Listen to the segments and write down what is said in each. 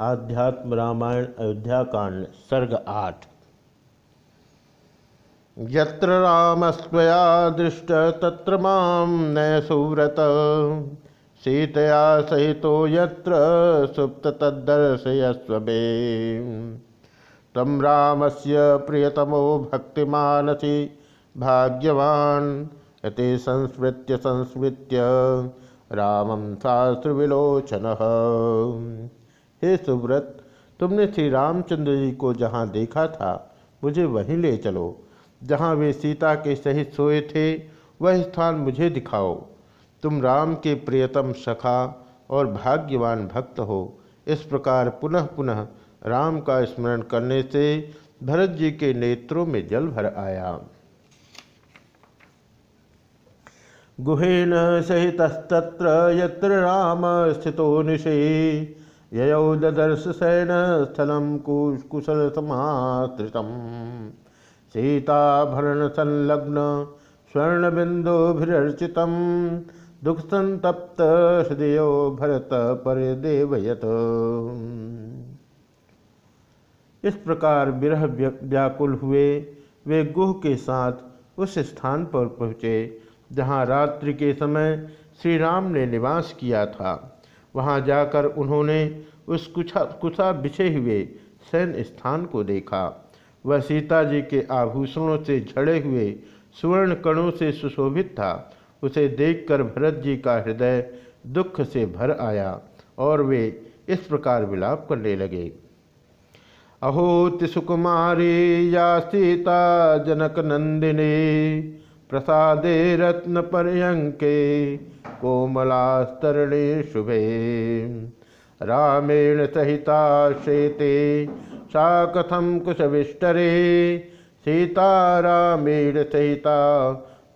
आध्यात्म रामायण अयोध्या कांड सर्ग आठ। यत्र रामस्त्वया दृष्ट, तत्र माँ न सुव्रत। सीतया सहितो यत्र, सुप्त तद्दर्शयस्व मे। तं रामस्य प्रियतमो भक्तिमानसि, भाग्यवान्, यते संस्मृत्य संस्मृत्य रामं शास्त्रविलोचन। हे सुव्रत, तुमने श्री रामचंद्र जी को जहाँ देखा था, मुझे वहीं ले चलो। जहाँ वे सीता के सहित सोए थे, वह स्थान मुझे दिखाओ। तुम राम के प्रियतम सखा और भाग्यवान भक्त हो। इस प्रकार पुनः पुनः राम का स्मरण करने से भरत जी के नेत्रों में जल भर आया। गुहेन सहितस्तत्र यत्र राम स्थितो निशे ययौ ददर्श शयन स्थलं कुशल समाश्रितम् सीताभरण संलग्न स्वर्णबिंदुभिर्चित दुख संतप्त हृदय भरत परिदेवयत। इस प्रकार विरह व्याकुल हुए वे गुह के साथ उस स्थान पर पहुँचे, जहाँ रात्रि के समय श्री राम ने निवास किया था। वहाँ जाकर उन्होंने उस कुछा कुछा बिछे हुए सैन्य स्थान को देखा। वह सीता जी के आभूषणों से झड़े हुए सुवर्ण कणों से सुशोभित था। उसे देखकर भरत जी का हृदय दुख से भर आया और वे इस प्रकार विलाप करने लगे। अहोति सुकुमारी या सीता जनक नंदिनी, प्रसादे रत्न पर्यंके कोमलास्तरणे शुभे रामेण सहिता शेते सा कथम कुशविष्टरे। सीता रामेण सहिता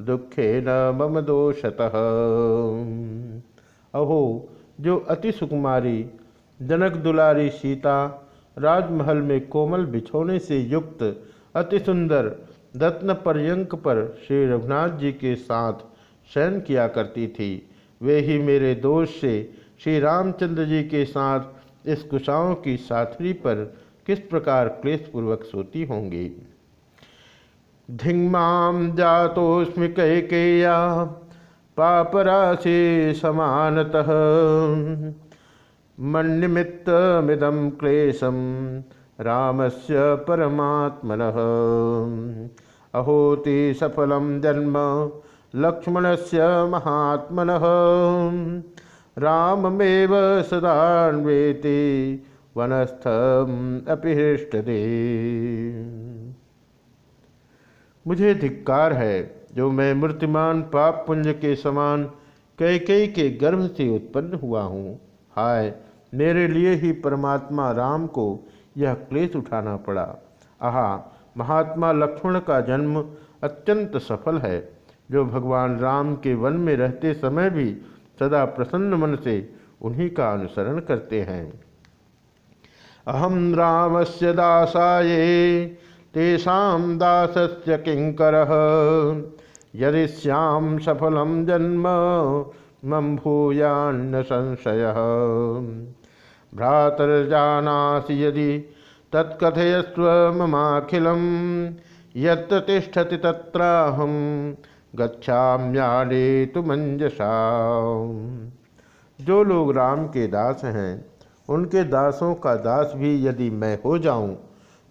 दुखे न मम दोषतः। अहो, जो अति सुकुमारी, जनक दुलारी सीता, राजमहल में कोमल बिछोने से युक्त, अति सुंदर, रत्न पर्यंक पर श्री रघुनाथ जी के साथ शयन किया करती थी। वे ही मेरे दोष से श्री रामचंद्र जी के साथ इस कुशाओं की साथरी पर किस प्रकार क्लेशपूर्वक सोती होंगी? धिंगमाम जातोस्मि कैकेया पापराशि समानतः मन्निमित्तमिदं क्लेशम रामस्य परमात्मनः। अहोति सफलम जन्म लक्ष्मणस्य महात्मनः। राममेव सदान्वेति वनस्थम अपिहृष्टदे मुझे धिक्कार है जो मैं मूर्तिमान पाप पुंज के समान कैकई के गर्भ से उत्पन्न हुआ हूँ। हाय, मेरे लिए ही परमात्मा राम को यह क्लेश उठाना पड़ा। आहा, महात्मा लक्ष्मण का जन्म अत्यंत सफल है। जो भगवान राम के वन में रहते समय भी सदा प्रसन्न मन से उन्हीं का अनुसरण करते हैं। अहम राम से दासाये, तेषा दासस्य किंकर यदि श्याम सफलम जन्म, मम भूयान्न संशय। भ्रातर्जानासि यदि तत्कथयस्व ममाखिलम यत्र तिष्ठति तत्राहम गच्छाम्याने तु मंजसा जो लोग राम के दास हैं, उनके दासों का दास भी यदि मैं हो जाऊँ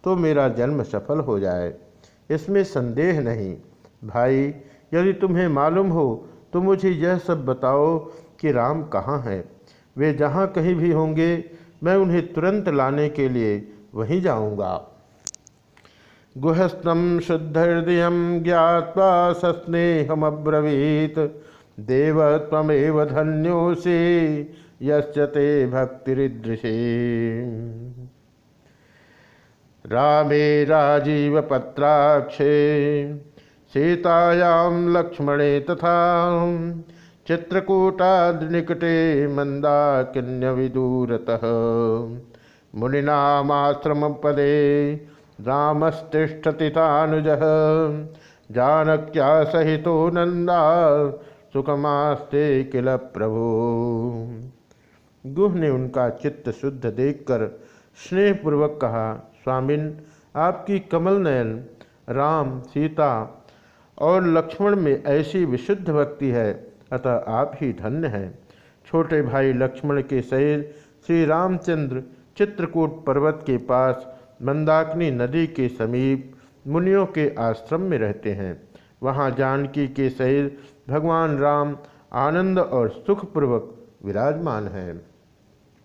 तो मेरा जन्म सफल हो जाए। इसमें संदेह नहीं। भाई, यदि तुम्हें मालूम हो तो मुझे यह सब बताओ कि राम कहाँ हैं। वे जहाँ कहीं भी होंगे, मैं उन्हें तुरंत लाने के लिए वहीं जाऊँगा। गुहस्थम शुद्ध हृदय ज्ञावा सस्नेहमब्रवीत। देव तमेव धन्योसी यस्ते भक्तिदृशे रामे राजीव पत्राक्षे, सीतायां लक्ष्मणे तथा चित्रकूटाद्रिनिकटे मन्दाकिन्यविदूरतः मुनिनामाश्रमपदे रामस्तिष्ठति तानुज। जानक्या सहितो नंदा सुखमास्ते किल प्रभु। गुह ने उनका चित्त शुद्ध देखकर स्नेहपूर्वक कहा, स्वामिन, आपकी कमल नयन, राम, सीता और लक्ष्मण में ऐसी विशुद्ध भक्ति है, अतः आप ही धन्य हैं। छोटे भाई लक्ष्मण के सहित श्री रामचंद्र चित्रकूट पर्वत के पास मंदाकिनी नदी के समीप मुनियों के आश्रम में रहते हैं। वहाँ जानकी के सहित भगवान राम आनंद और सुखपूर्वक विराजमान हैं।